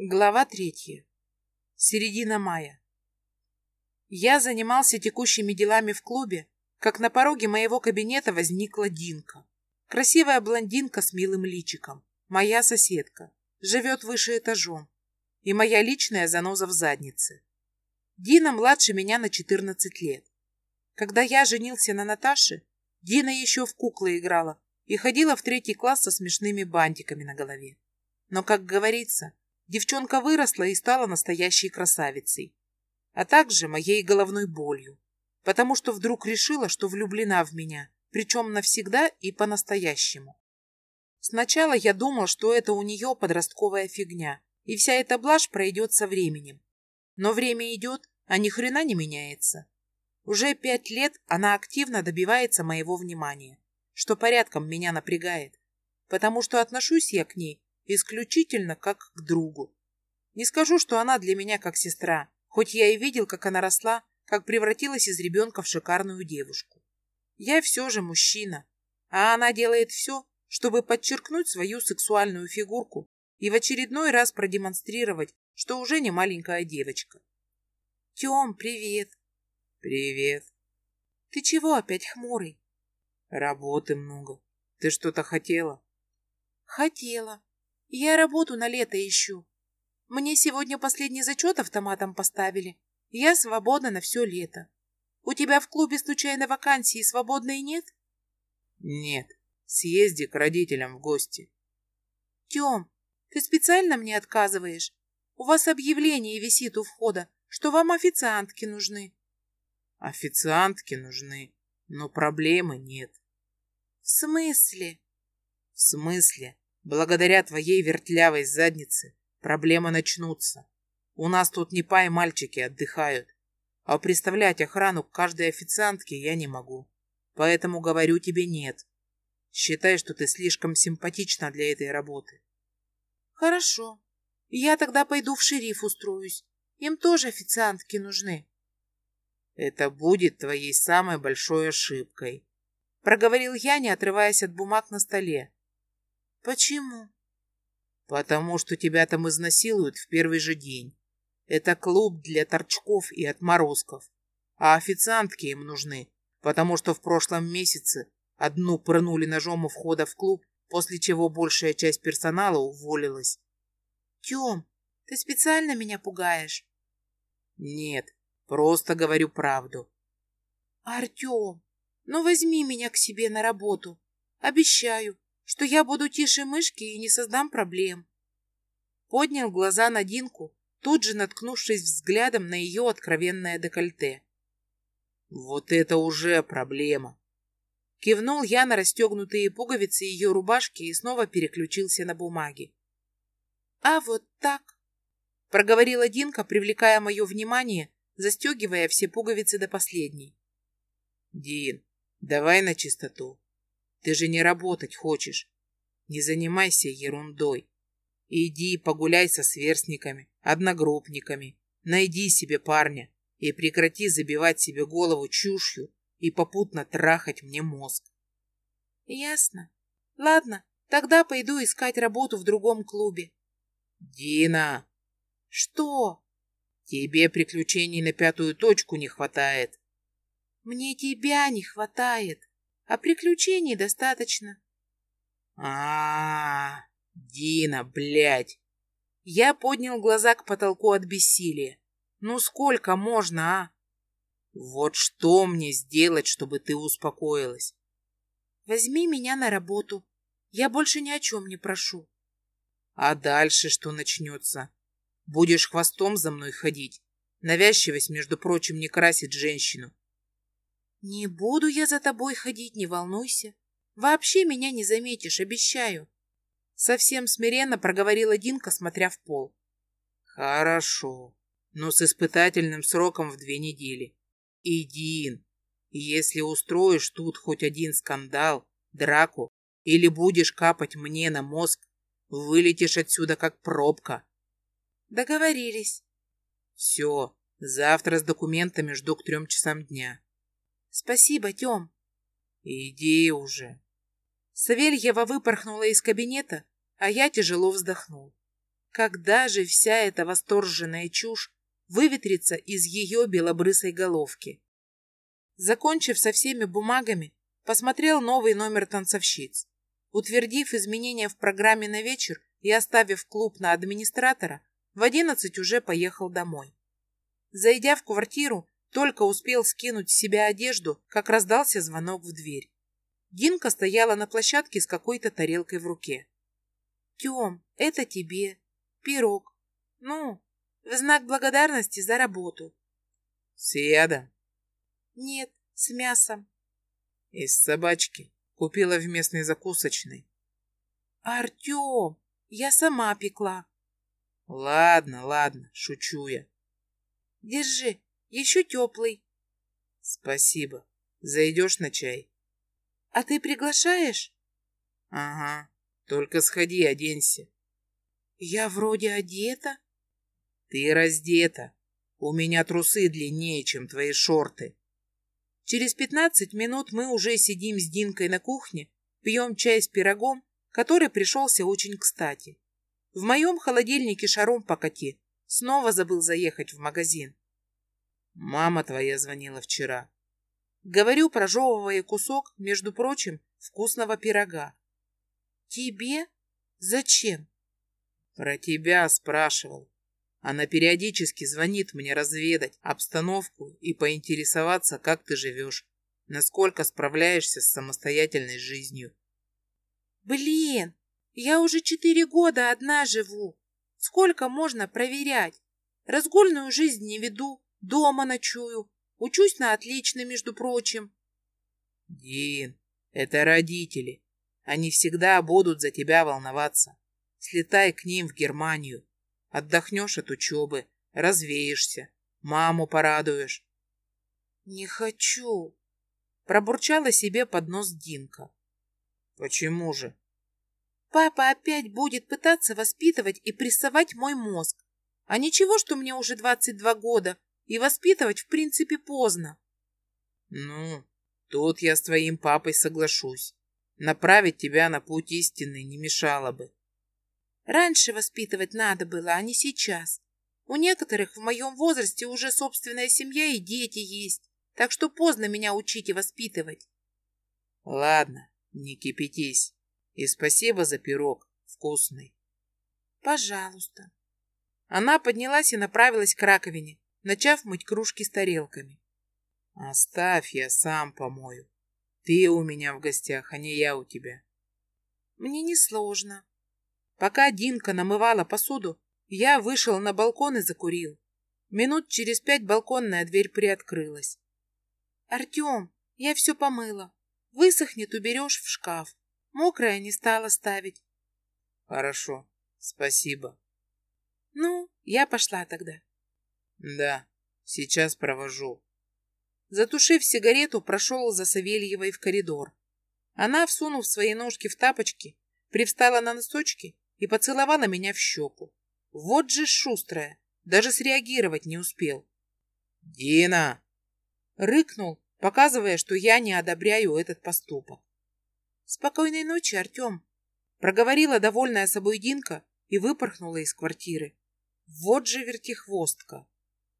Глава третья. Середина мая. Я занимался текущими делами в клубе, как на пороге моего кабинета возникла Динка. Красивая блондинка с милым личиком. Моя соседка. Живет выше этажом. И моя личная заноза в заднице. Дина младше меня на 14 лет. Когда я женился на Наташе, Дина еще в куклы играла и ходила в третий класс со смешными бантиками на голове. Но, как говорится, Девчонка выросла и стала настоящей красавицей, а также моей головной болью, потому что вдруг решила, что влюблена в меня, причем навсегда и по-настоящему. Сначала я думал, что это у нее подростковая фигня, и вся эта блажь пройдет со временем. Но время идет, а ни хрена не меняется. Уже пять лет она активно добивается моего внимания, что порядком меня напрягает, потому что отношусь я к ней исключительно как к другу. Не скажу, что она для меня как сестра, хоть я и видел, как она росла, как превратилась из ребенка в шикарную девушку. Я все же мужчина, а она делает все, чтобы подчеркнуть свою сексуальную фигурку и в очередной раз продемонстрировать, что уже не маленькая девочка. Тем, привет. Привет. Ты чего опять хмурый? Работы много. Ты что-то хотела? Хотела. Я работу на лето ищу. Мне сегодня последний зачет автоматом поставили. Я свободна на все лето. У тебя в клубе случайно вакансии свободной нет? Нет. Съезди к родителям в гости. Тем, ты специально мне отказываешь? У вас объявление висит у входа, что вам официантки нужны. Официантки нужны, но проблемы нет. В смысле? В смысле? Благодаря твоей вертлявой заднице проблемы начнутся. У нас тут не пай мальчики отдыхают. А представлять охрану к каждой официантке я не могу. Поэтому говорю тебе нет. Считай, что ты слишком симпатична для этой работы. Хорошо. Я тогда пойду в шериф устроюсь. Им тоже официантки нужны. Это будет твоей самой большой ошибкой. Проговорил я, не отрываясь от бумаг на столе. Почему? Потому что тебя там изнасилуют в первый же день. Это клуб для торчков и отморозков. А официантки им нужны, потому что в прошлом месяце одну прынули ножом у входа в клуб, после чего большая часть персонала уволилась. Тём, ты специально меня пугаешь? Нет, просто говорю правду. Артём, ну возьми меня к себе на работу. Обещаю, что я буду тише мышки и не создам проблем. Поднял глаза на Динку, тут же наткнувшись взглядом на ее откровенное декольте. Вот это уже проблема. Кивнул я на расстегнутые пуговицы ее рубашки и снова переключился на бумаги. А вот так, проговорила Динка, привлекая мое внимание, застегивая все пуговицы до последней. Дин, давай на чистоту. Ты же не работать хочешь. Не занимайся ерундой. Иди погуляй со сверстниками, одногруппниками. Найди себе парня и прекрати забивать себе голову чушью и попутно трахать мне мозг. Ясно. Ладно, тогда пойду искать работу в другом клубе. Дина! Что? Тебе приключений на пятую точку не хватает. Мне тебя не хватает а приключений достаточно. А, -а, -а Дина, блядь. Я поднял глаза к потолку от бессилия. Ну сколько можно, а? Вот что мне сделать, чтобы ты успокоилась? Возьми меня на работу. Я больше ни о чем не прошу. А дальше что начнется? Будешь хвостом за мной ходить? Навязчивость, между прочим, не красит женщину. Не буду я за тобой ходить, не волнуйся. Вообще меня не заметишь, обещаю. Совсем смиренно проговорила Динка, смотря в пол. Хорошо, но с испытательным сроком в две недели. И, Дин, если устроишь тут хоть один скандал, драку, или будешь капать мне на мозг, вылетишь отсюда как пробка. Договорились. Все, завтра с документами жду к трем часам дня. Спасибо, Тём. Иди уже. Савельева выпорхнула из кабинета, а я тяжело вздохнул. Когда же вся эта восторженная чушь выветрится из ее белобрысой головки? Закончив со всеми бумагами, посмотрел новый номер танцовщиц. Утвердив изменения в программе на вечер и оставив клуб на администратора, в одиннадцать уже поехал домой. Зайдя в квартиру, только успел скинуть с себя одежду, как раздался звонок в дверь. Динка стояла на площадке с какой-то тарелкой в руке. «Тем, это тебе. Пирог. Ну, в знак благодарности за работу». «С ядом?» «Нет, с мясом». «Из собачки. Купила в местной закусочной». «Артем, я сама пекла». «Ладно, ладно, шучу я». «Держи, еще теплый». «Спасибо. Зайдешь на чай?» «А ты приглашаешь?» «Ага. Только сходи, оденься». «Я вроде одета». «Ты раздета. У меня трусы длиннее, чем твои шорты». Через пятнадцать минут мы уже сидим с Динкой на кухне, пьем чай с пирогом, который пришелся очень кстати. В моем холодильнике шаром покати. Снова забыл заехать в магазин. Мама твоя звонила вчера. Говорю, прожевывая кусок, между прочим, вкусного пирога. Тебе? Зачем? Про тебя спрашивал. Она периодически звонит мне разведать обстановку и поинтересоваться, как ты живешь, насколько справляешься с самостоятельной жизнью. Блин, я уже четыре года одна живу. Сколько можно проверять? Разгульную жизнь не веду, дома ночую, учусь на отлично, между прочим. Дин, это родители. Они всегда будут за тебя волноваться. Слетай к ним в Германию. Отдохнешь от учебы, развеешься, маму порадуешь. Не хочу. Пробурчала себе под нос Динка. Почему же? Папа опять будет пытаться воспитывать и прессовать мой мозг. А ничего, что мне уже 22 года, и воспитывать, в принципе, поздно. Ну, тут я с твоим папой соглашусь. Направить тебя на путь истины не мешало бы. Раньше воспитывать надо было, а не сейчас. У некоторых в моем возрасте уже собственная семья и дети есть, так что поздно меня учить и воспитывать. Ладно, не кипятись. И спасибо за пирог, вкусный. Пожалуйста. Она поднялась и направилась к раковине, начав мыть кружки с тарелками. Оставь, я сам помою. Ты у меня в гостях, а не я у тебя. Мне не сложно. Пока Динка намывала посуду, я вышел на балкон и закурил. Минут через пять балконная дверь приоткрылась. «Артем, я все помыла. Высохнет, уберешь в шкаф. Мокрое не стала ставить». «Хорошо, спасибо». «Ну, я пошла тогда». «Да, сейчас провожу». Затушив сигарету, прошел за Савельевой в коридор. Она, всунув свои ножки в тапочки, привстала на носочки и поцеловала меня в щеку. Вот же шустрая, даже среагировать не успел. «Дина!» Рыкнул, показывая, что я не одобряю этот поступок. «Спокойной ночи, Артем!» Проговорила довольная собой Динка и выпорхнула из квартиры. Вот же вертихвостка!